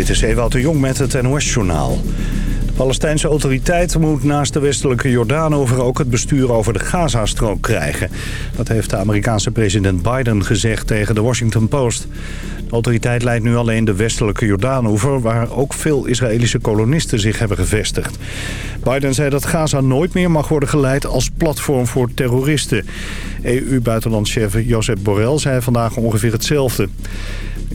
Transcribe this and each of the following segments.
Dit is Ewout de Jong met het NOS-journaal. De Palestijnse autoriteit moet naast de westelijke Jordaan over ook het bestuur over de Gazastrook krijgen. Dat heeft de Amerikaanse president Biden gezegd tegen de Washington Post. De autoriteit leidt nu alleen de westelijke Jordaanoever... waar ook veel Israëlische kolonisten zich hebben gevestigd. Biden zei dat Gaza nooit meer mag worden geleid als platform voor terroristen. EU-buitenlandchef Josep Borrell zei vandaag ongeveer hetzelfde.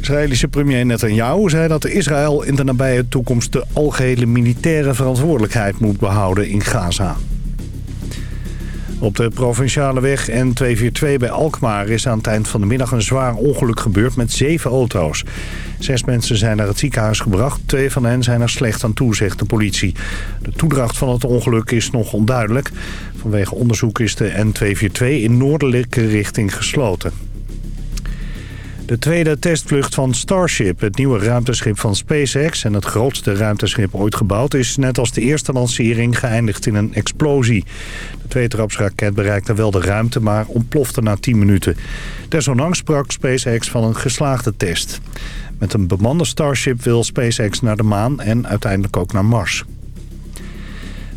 Israëlische premier Netanyahu zei dat Israël in de nabije toekomst de algehele militaire verantwoordelijkheid moet behouden in Gaza. Op de provinciale weg N242 bij Alkmaar is aan het eind van de middag een zwaar ongeluk gebeurd met zeven auto's. Zes mensen zijn naar het ziekenhuis gebracht. Twee van hen zijn er slecht aan toe, zegt de politie. De toedracht van het ongeluk is nog onduidelijk. Vanwege onderzoek is de N242 in noordelijke richting gesloten. De tweede testvlucht van Starship, het nieuwe ruimteschip van SpaceX... en het grootste ruimteschip ooit gebouwd... is net als de eerste lancering geëindigd in een explosie. De tweetrapsraket bereikte wel de ruimte, maar ontplofte na 10 minuten. Desondanks sprak SpaceX van een geslaagde test. Met een bemande Starship wil SpaceX naar de maan en uiteindelijk ook naar Mars.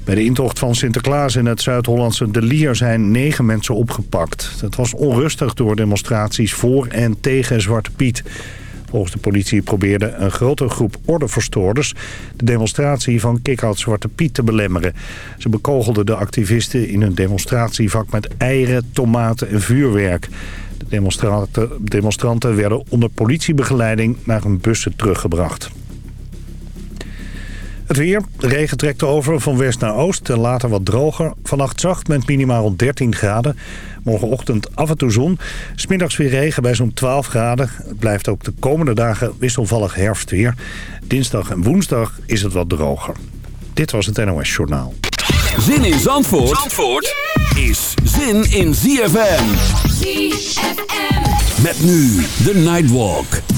Bij de intocht van Sinterklaas in het Zuid-Hollandse De Lier zijn negen mensen opgepakt. Het was onrustig door demonstraties voor en tegen Zwarte Piet. Volgens de politie probeerde een grote groep ordeverstoorders... de demonstratie van kick-out Zwarte Piet te belemmeren. Ze bekogelden de activisten in hun demonstratievak met eieren, tomaten en vuurwerk. De demonstranten, demonstranten werden onder politiebegeleiding naar hun bussen teruggebracht. Het weer. De regen trekt over van west naar oost en later wat droger. Vannacht zacht met minimaal 13 graden. Morgenochtend af en toe zon. Smiddags weer regen bij zo'n 12 graden. Het blijft ook de komende dagen wisselvallig herfstweer. Dinsdag en woensdag is het wat droger. Dit was het NOS Journaal. Zin in Zandvoort, Zandvoort is zin in ZFM. ZFM. Met nu de Nightwalk.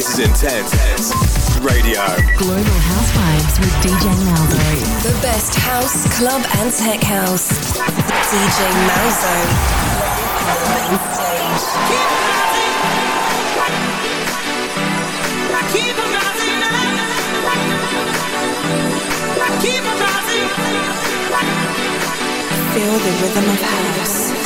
This is Intense Radio. Global House Vibes with DJ Malzo. The best house, club, and tech house. DJ Malzo. Feel the rhythm of house.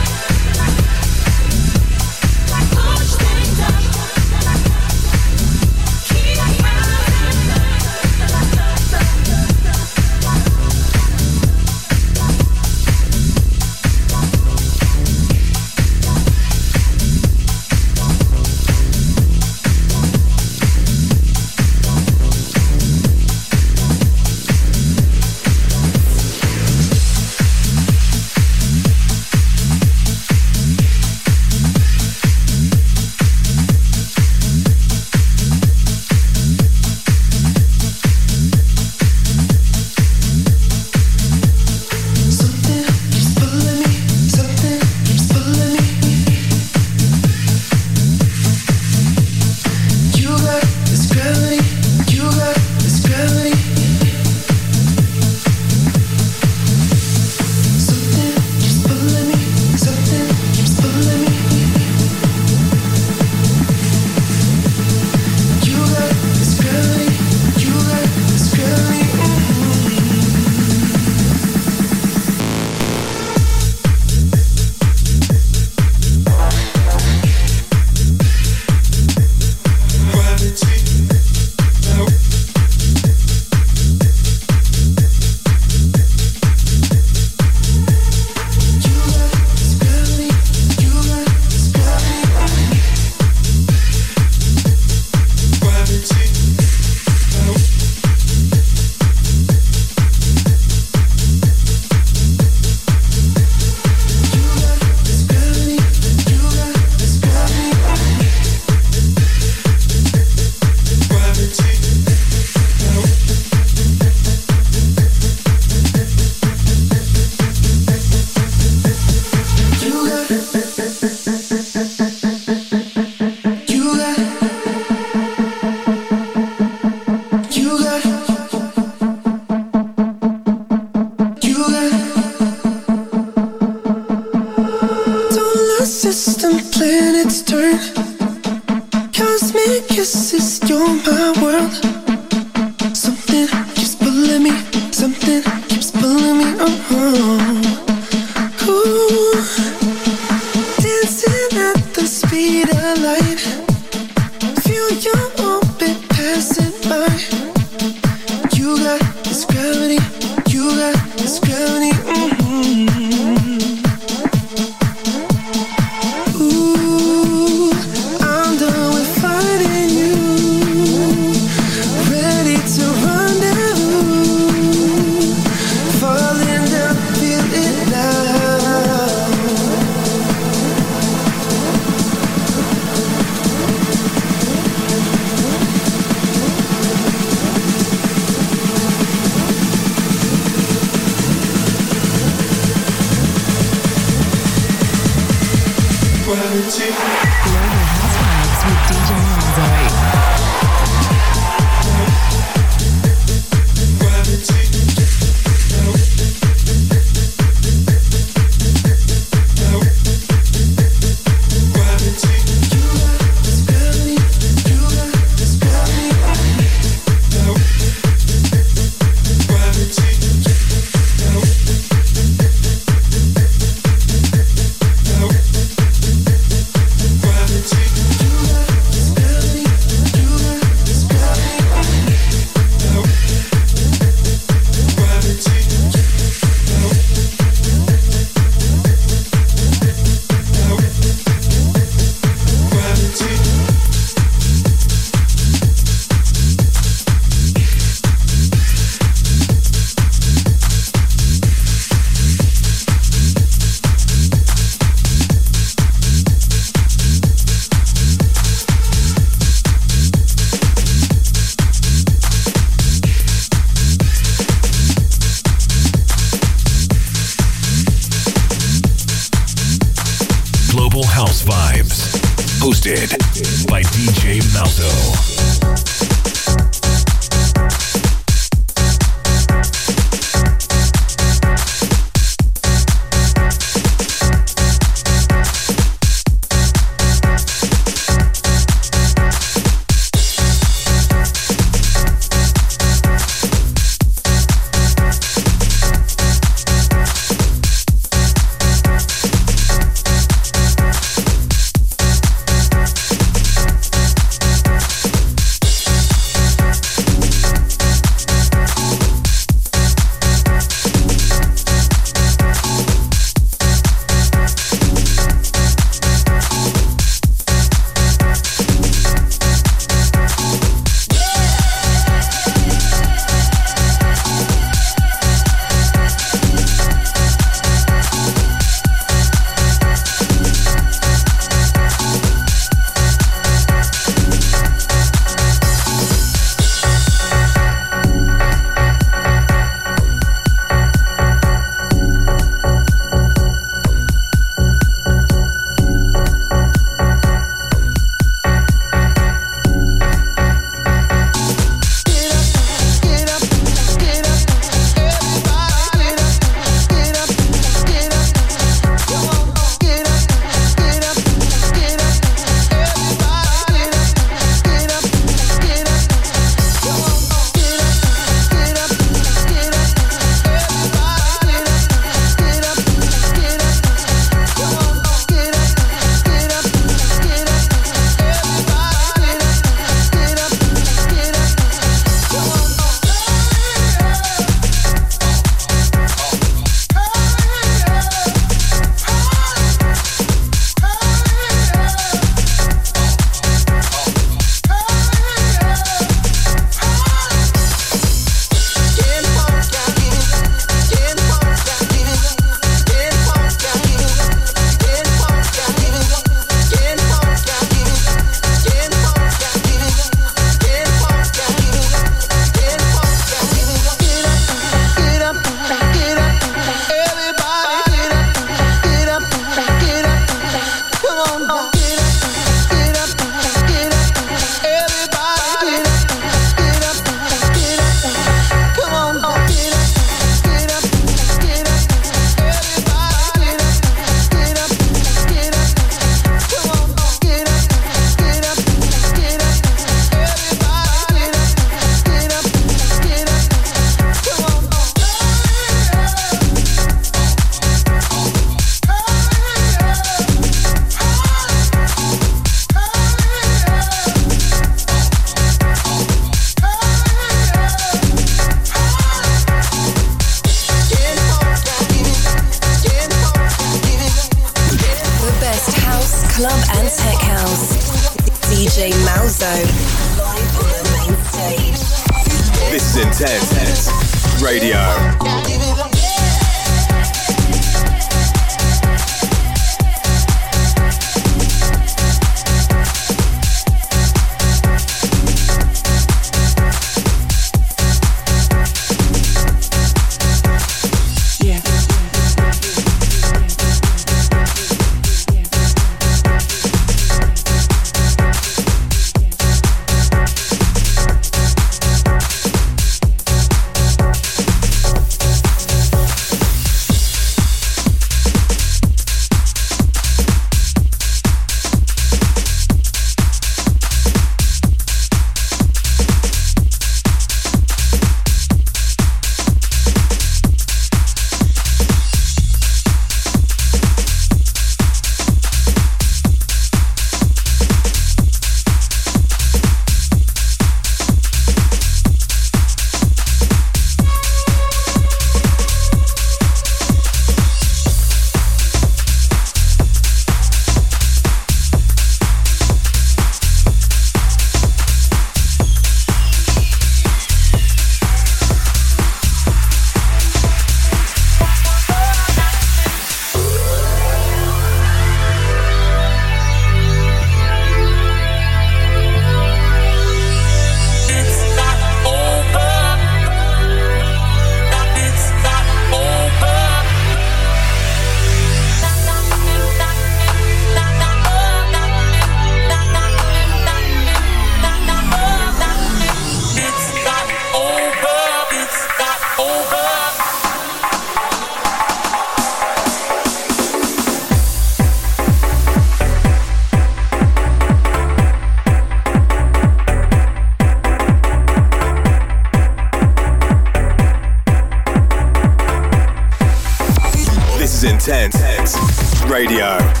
Sense Radio.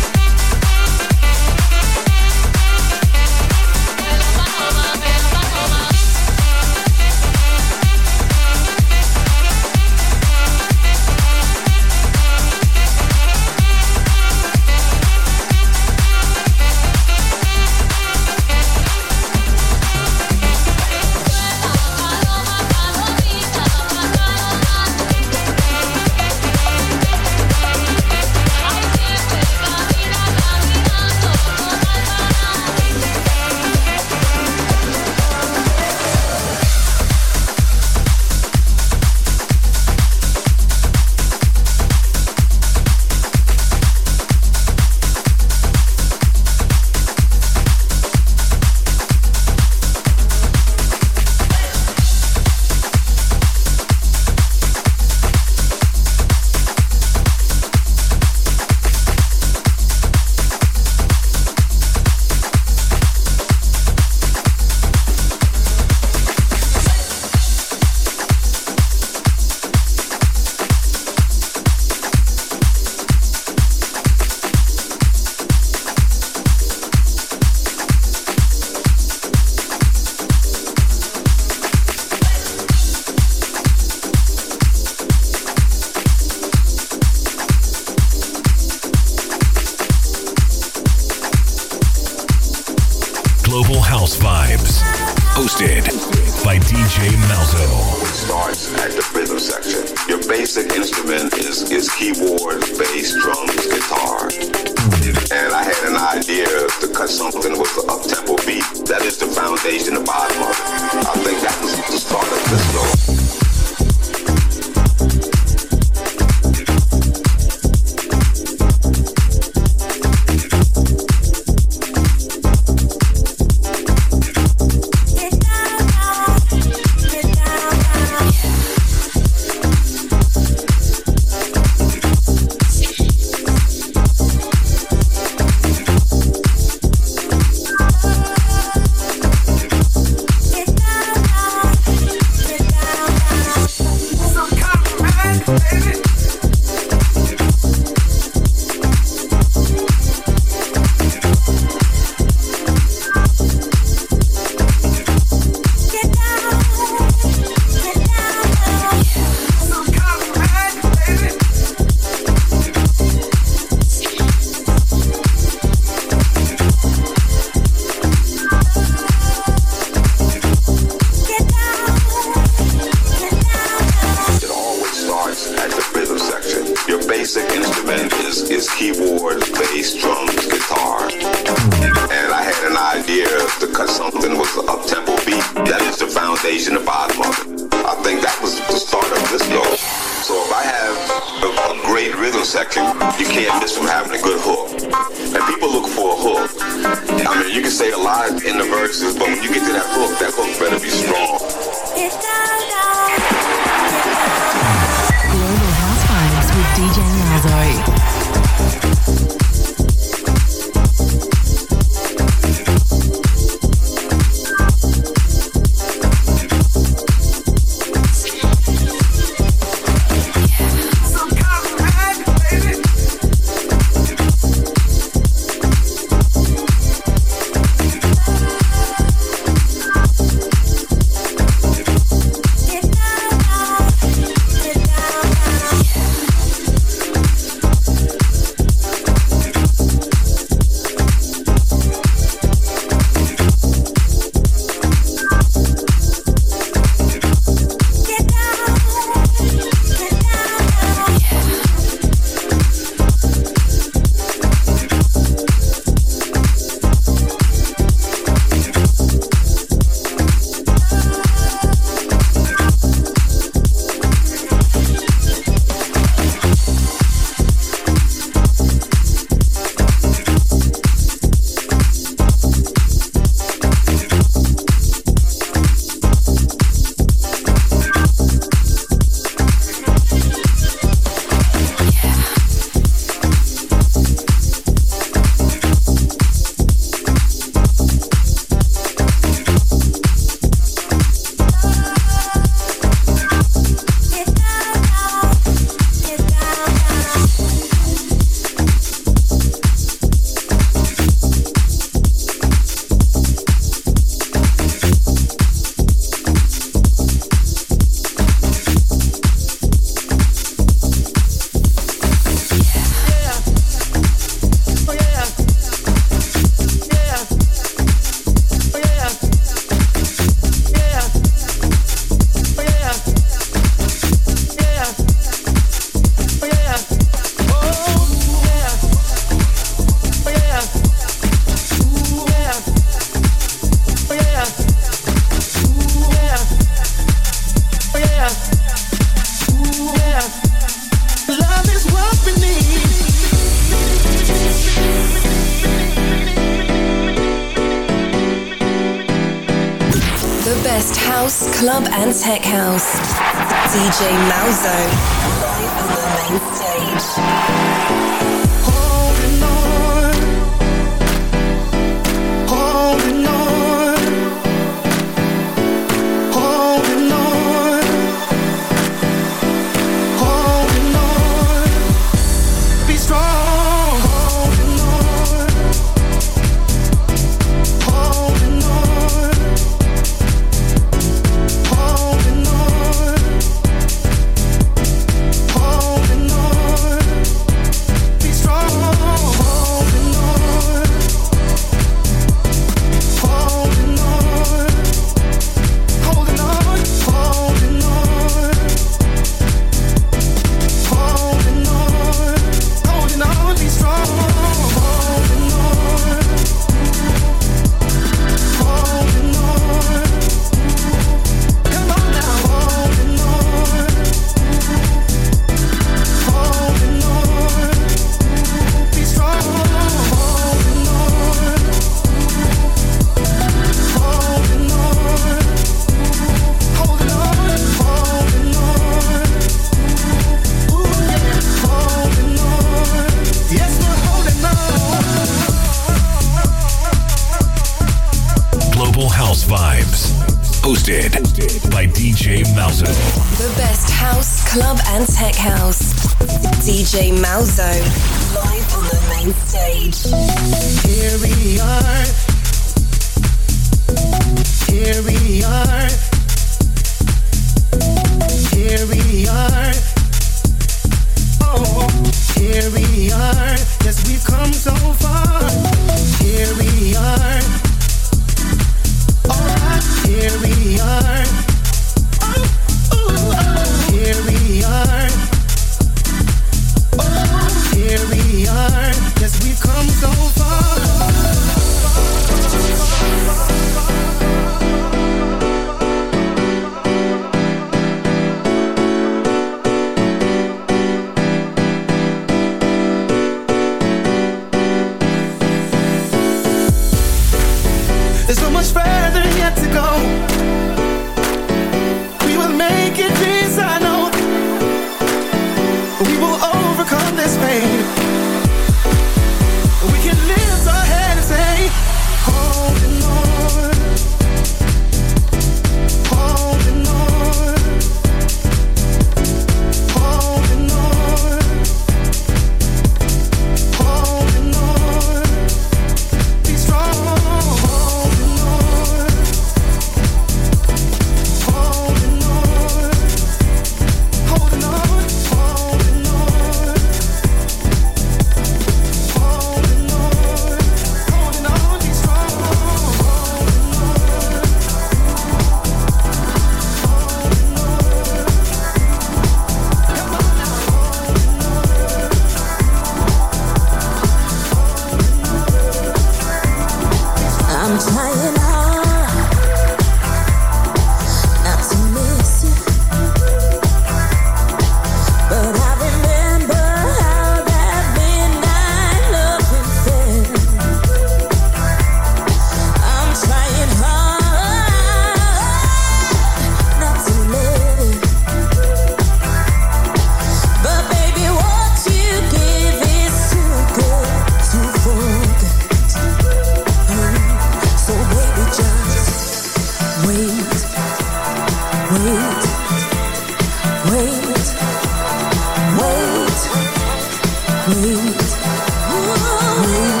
Ooh.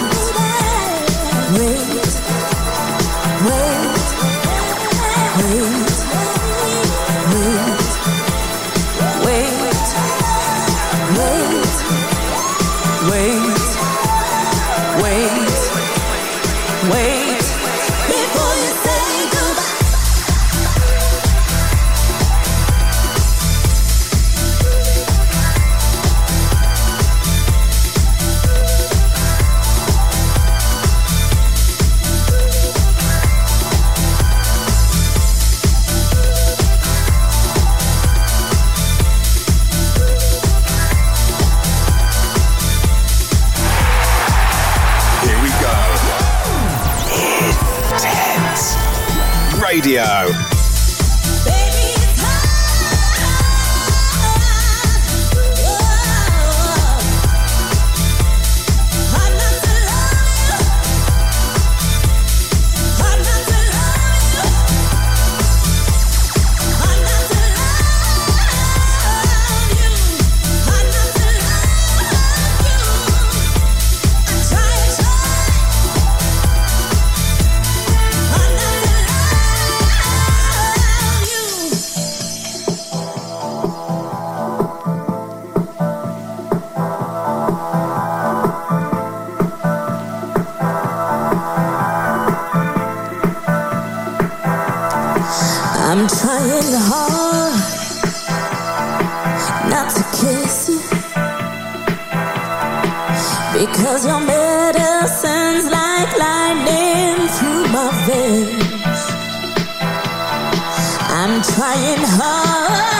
I'm trying hard.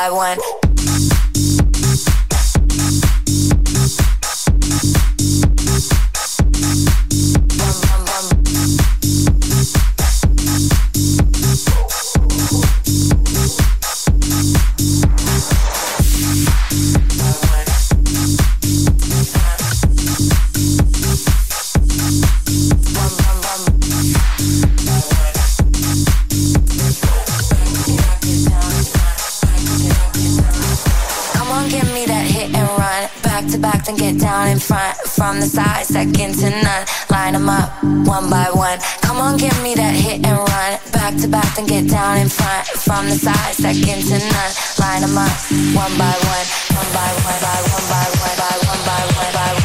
I want. front, from the side, second to none. Line them up, one by one. Come on, give me that hit and run. Back to back, then get down in front, from the side, second to none. Line them up, one by one, one by one, by one by one, by one by one, by one.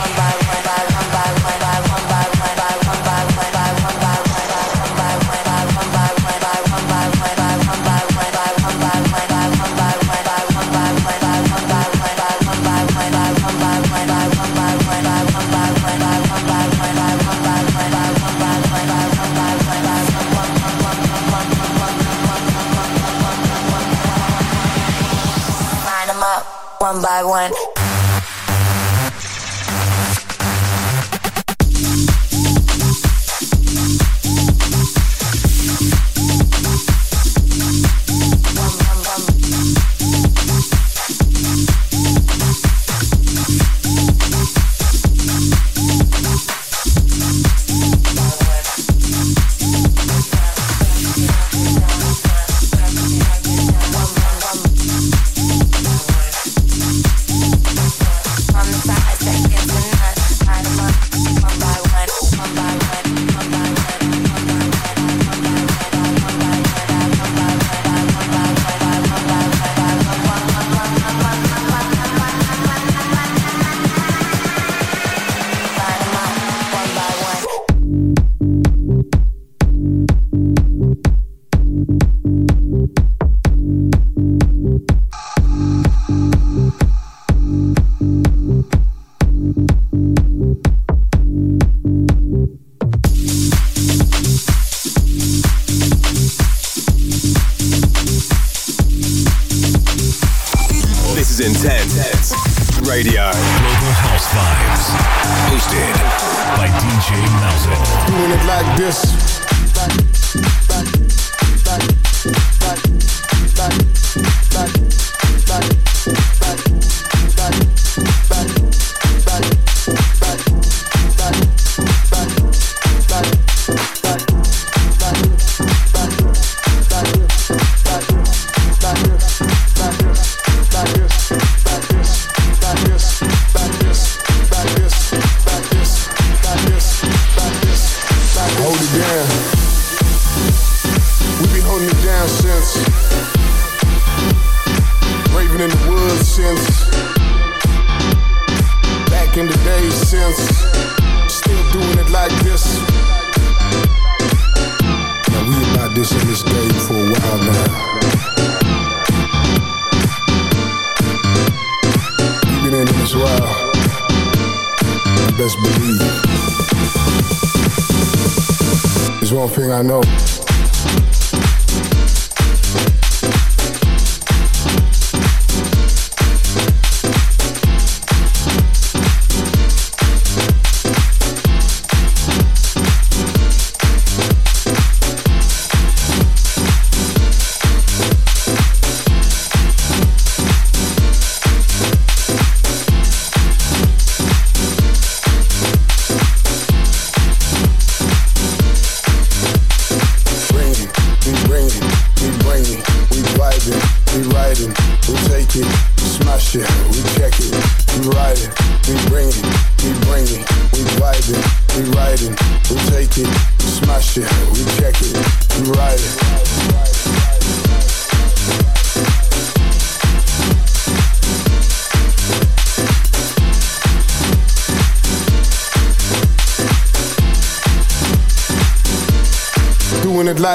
I went.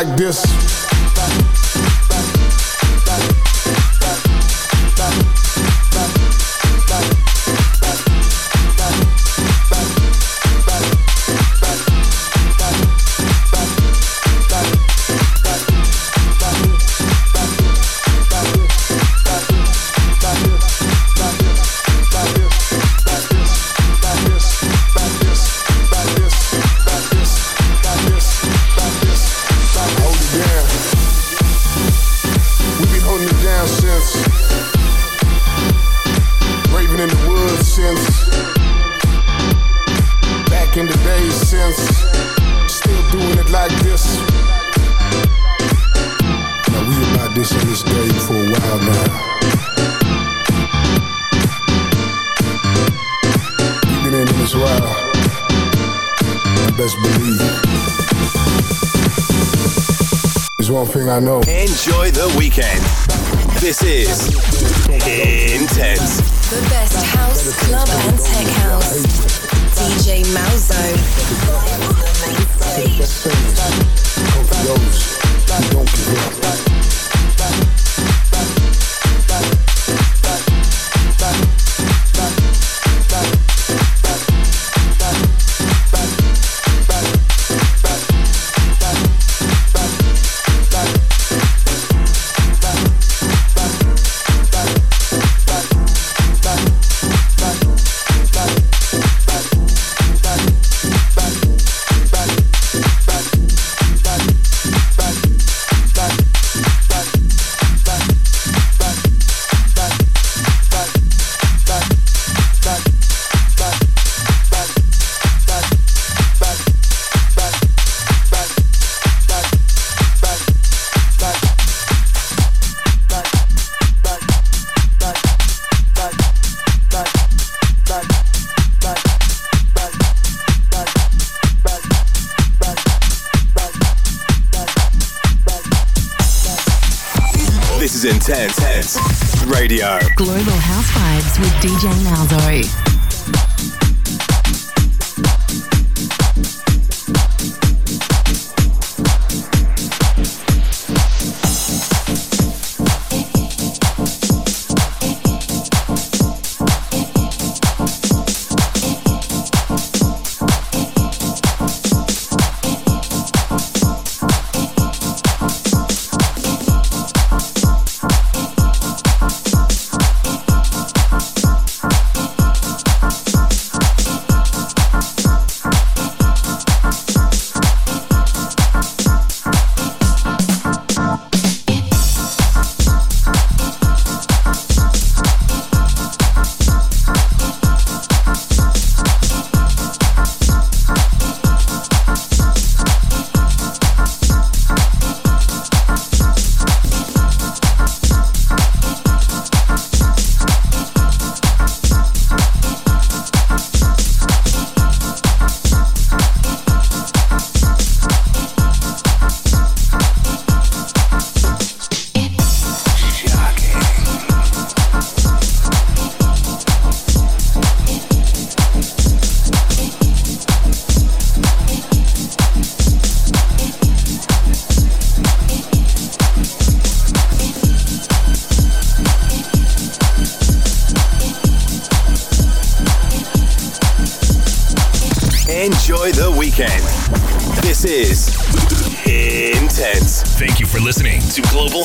like this. enjoy the weekend. This is Intense. The best house, club, and tech house. DJ Malzo. To Global